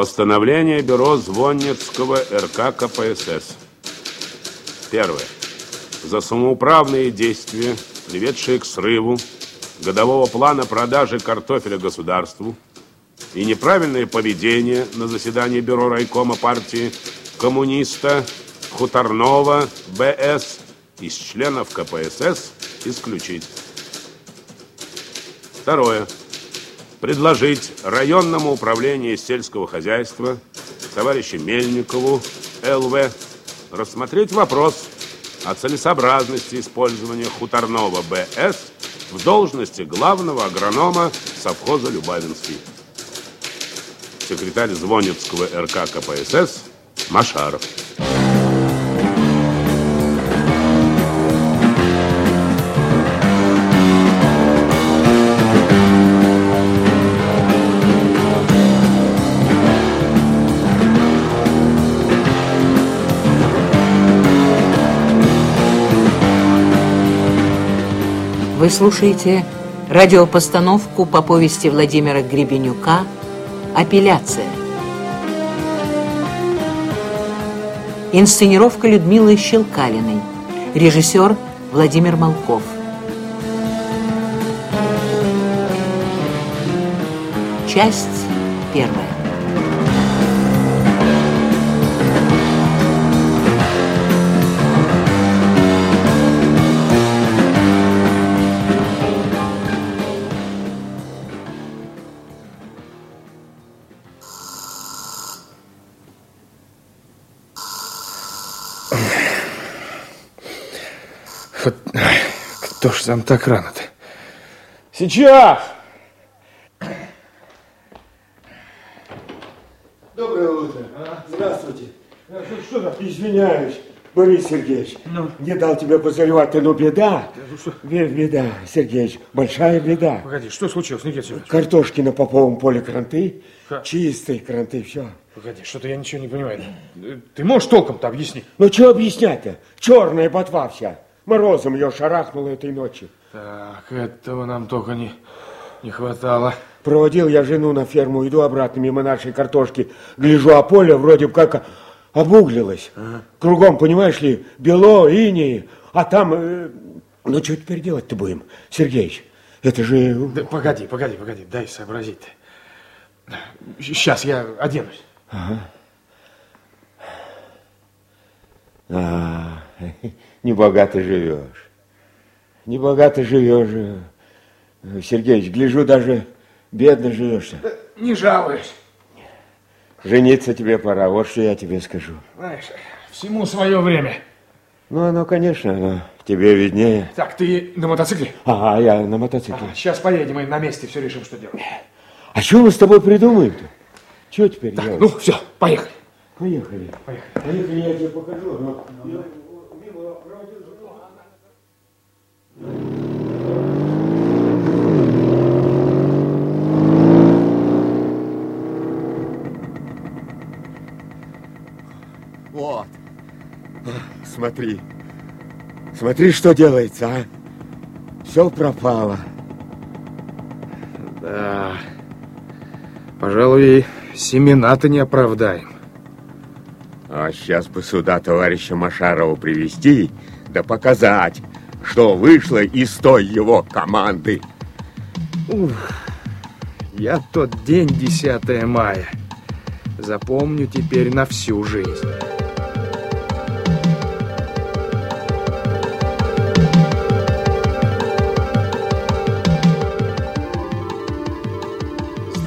Постановление Бюро Звонницкого РК КПСС. Первое. За самоуправные действия, приведшие к срыву годового плана продажи картофеля государству и неправильное поведение на заседании Бюро райкома партии коммуниста Хуторнова БС из членов КПСС исключить. Второе. Предложить районному управлению сельского хозяйства товарищу Мельникову ЛВ рассмотреть вопрос о целесообразности использования Хуторнова БС в должности главного агронома совхоза Любавинский. Секретарь Звонецкого РК КПСС Машаров. Вы слушаете радиопостановку по повести Владимира Гребенюка «Апелляция». Инсценировка Людмилы Щелкалиной. Режиссер Владимир Малков. Часть первая. Ж там так рано-то? Сейчас! Доброе утро. Здравствуйте. Что там? Извиняюсь, Борис Сергеевич. Не дал тебе позаливать, но беда. Бе- Беда, Сергеевич, большая беда. Погоди, что случилось, Никита Семенович? Картошки на поповом поле кранты, Как? чистые кранты, все. Погоди, что-то я ничего не понимаю. Ты можешь толком-то объяснить? Ну, что объяснять-то? Черная ботва вся. Морозом ее шарахнуло этой ночью. Так, этого нам только не, не хватало. Проводил я жену на ферму, иду обратно мимо нашей картошки. Гляжу, а поле вроде бы как обуглилось. Кругом, понимаешь ли, бело, иней, а там... э, Ну, что теперь делать-то будем, Сергеич? Это же... Да, погоди, погоди, погоди, дай сообразить. Сейчас я оденусь. А, небогато живешь. Небогато живешь. э, Сергеич, гляжу, даже бедно живешь. Не жалуюсь. Жениться тебе пора, вот что я тебе скажу. Знаешь, всему свое время. Ну, оно, конечно, оно тебе виднее. Так, ты на мотоцикле? Ага, я на мотоцикле. Сейчас поедем и на месте все решим, что делать. А что мы с тобой придумаем-то? Что теперь делать? Ну, все, поехали. Поехали. Поехали. Поехали, я тебе покажу. но я мимо проводил жену. Вот. Смотри. Смотри, что делается, а. Все пропало. Да. Пожалуй, семена-то не оправдаем. А сейчас бы сюда товарища Машарова привести, да показать, что вышло из той его команды. Я тот день 10 мая запомню теперь на всю жизнь.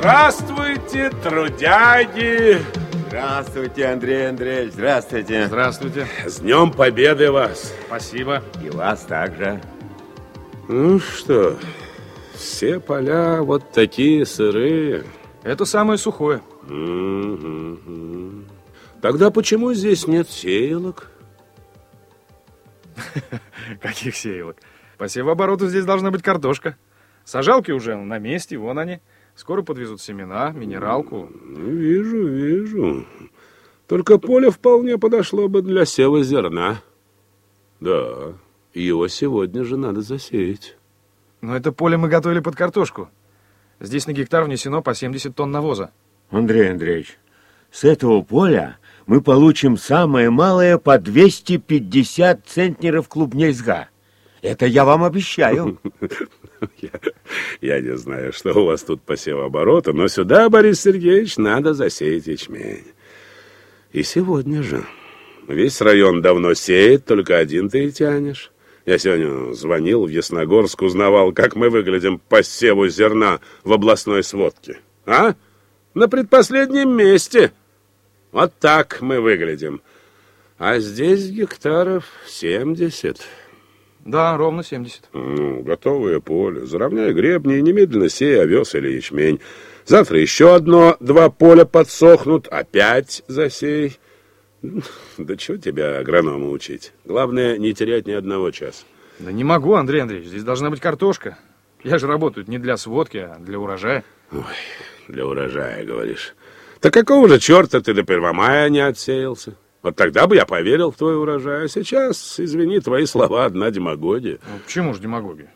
Здравствуйте, трудяги! Здравствуйте, Андрей Андреевич, здравствуйте. Здравствуйте. С Днем Победы вас! Спасибо. И вас также. Ну что, все поля вот такие сырые. Это самое сухое. Тогда почему здесь нет сеялок? Каких сеялок? По севообороту здесь должна быть картошка. Сажалки уже на месте, вон они. Скоро подвезут семена, минералку. Ну, Вижу, вижу. Только поле вполне подошло бы для сева зерна. Да, его сегодня же надо засеять. Но это поле мы готовили под картошку. Здесь на гектар внесено по 70 тонн навоза. Андрей Андреевич, С этого поля мы получим самое малое по 250 центнеров клубней сга. Это я вам обещаю. Я, я не знаю, что у вас тут посевоборота, но сюда, Борис Сергеевич, надо засеять ячмень. И сегодня же. Весь район давно сеет, только один ты и тянешь. Я сегодня звонил в Ясногорск, узнавал, как мы выглядим по севу зерна в областной сводке. А? На предпоследнем месте. Вот так мы выглядим. А здесь гектаров семьдесят. Да, ровно 70. Ну, готовое поле. Заровняй гребни и немедленно сей овес или ячмень. Завтра еще одно, два поля подсохнут, опять засей. Да чего тебя агронома учить? Главное, не терять ни одного часа. Да не могу, Андрей Андреевич, здесь должна быть картошка. Я же работаю не для сводки, а для урожая. Ой, для урожая, говоришь. Да какого же черта ты до Первомая не отсеялся? Вот тогда бы я поверил в твой урожай. А сейчас, извини, твои слова одна демагогия. Ну, почему же демагогия?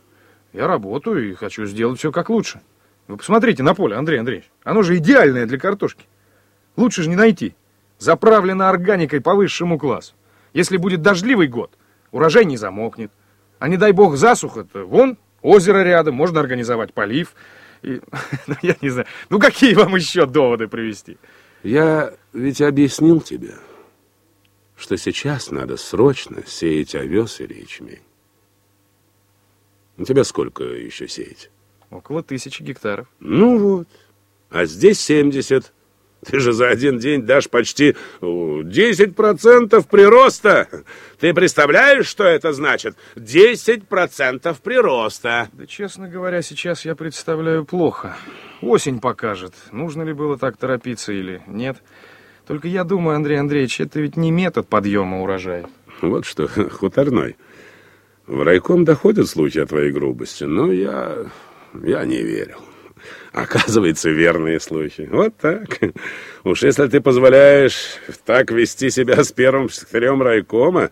Я работаю и хочу сделать все как лучше. Вы посмотрите на поле, Андрей Андреевич. Оно же идеальное для картошки. Лучше же не найти. Заправлено органикой по высшему классу. Если будет дождливый год, урожай не замокнет. А не дай бог засуха, то вон озеро рядом, можно организовать полив. И, ну, я не знаю, ну какие вам еще доводы привести? Я ведь объяснил тебе, что сейчас надо срочно сеять овес или ячмень. У тебя сколько еще сеять? Около тысячи гектаров. Ну вот. А здесь 70. Ты же за один день дашь почти 10% прироста. Ты представляешь, что это значит? 10% прироста. Да, честно говоря, сейчас я представляю плохо. Осень покажет, нужно ли было так торопиться или нет. Только я думаю, Андрей Андреевич, это ведь не метод подъема урожая. Вот что, хуторной. В райком доходят слухи о твоей грубости, но я... я не верил. Оказывается, верные слухи. Вот так. Уж если ты позволяешь так вести себя с первым секретарем райкома,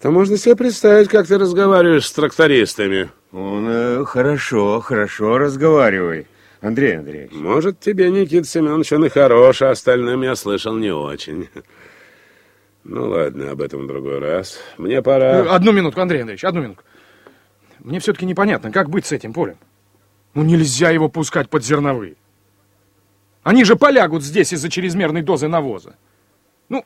то можно себе представить, как ты разговариваешь с трактористами. Он э, хорошо, хорошо разговаривает. Андрей Андреевич. Может, тебе, Никита Семенович, он и хорош, а остальным я слышал не очень. Ну, ладно, об этом в другой раз. Мне пора... Э, одну минутку, Андрей Андреевич, одну минутку. Мне все-таки непонятно, как быть с этим полем. Ну, нельзя его пускать под зерновые. Они же полягут здесь из-за чрезмерной дозы навоза. Ну,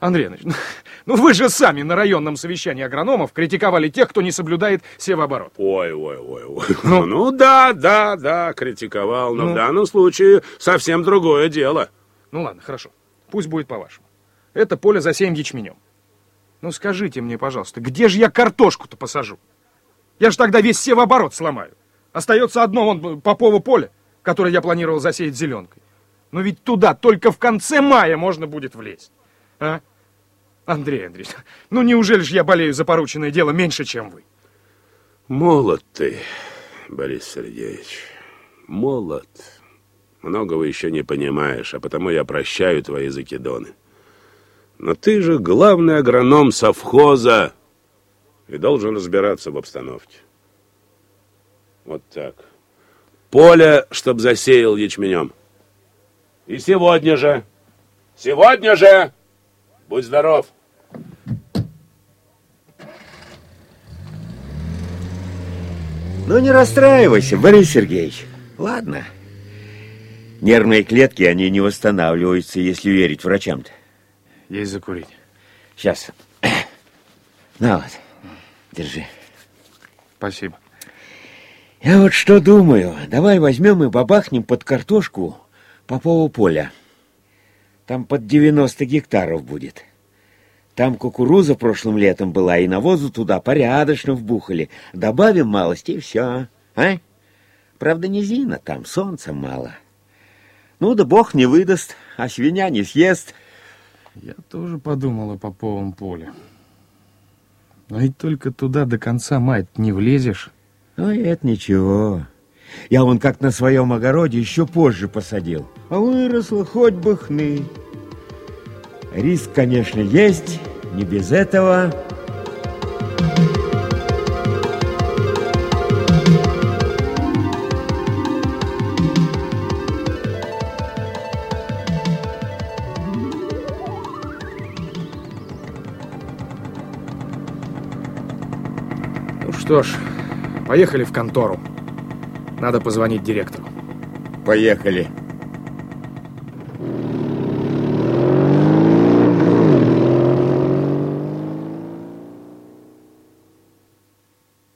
Андрей Андреевич, ну вы же сами на районном совещании агрономов критиковали тех, кто не соблюдает севооборот. Ой, ой, ой, ой. Ну, ну да, да, да, критиковал, но ну. в данном случае совсем другое дело. Ну ладно, хорошо. Пусть будет по-вашему. Это поле засеем ячменем. Ну скажите мне, пожалуйста, где же я картошку-то посажу? Я же тогда весь севооборот сломаю. Остается одно вон Попово поле, которое я планировал засеять зеленкой. Но ведь туда только в конце мая можно будет влезть. А? Андрей Андреевич, ну неужели же я болею за порученное дело меньше, чем вы? Молод ты, Борис Сергеевич, молод. Многого еще не понимаешь, а потому я прощаю твои закидоны. Но ты же главный агроном совхоза и должен разбираться в обстановке. Вот так. Поле, чтоб засеял ячменем. И сегодня же, сегодня же, будь здоров. Ну, не расстраивайся, Борис Сергеевич. Ладно. Нервные клетки, они не восстанавливаются, если верить врачам-то. Есть закурить. Сейчас. На вот, держи. Спасибо. Я вот что думаю. Давай возьмем и бабахнем под картошку Попову поля. Там под 90 гектаров будет. Там кукуруза прошлым летом была, и навозу туда порядочно вбухали. Добавим малости, и все. А? Правда, низина там, солнца мало. Ну да бог не выдаст, а свинья не съест. Я тоже подумал о Поповом поле. Но ведь только туда до конца мая не влезешь. Ну, это ничего. Я вон как на своем огороде еще позже посадил. А выросло хоть бы хны. Риск, конечно, есть, не без этого... Ну что ж, поехали в контору. Надо позвонить директору. Поехали.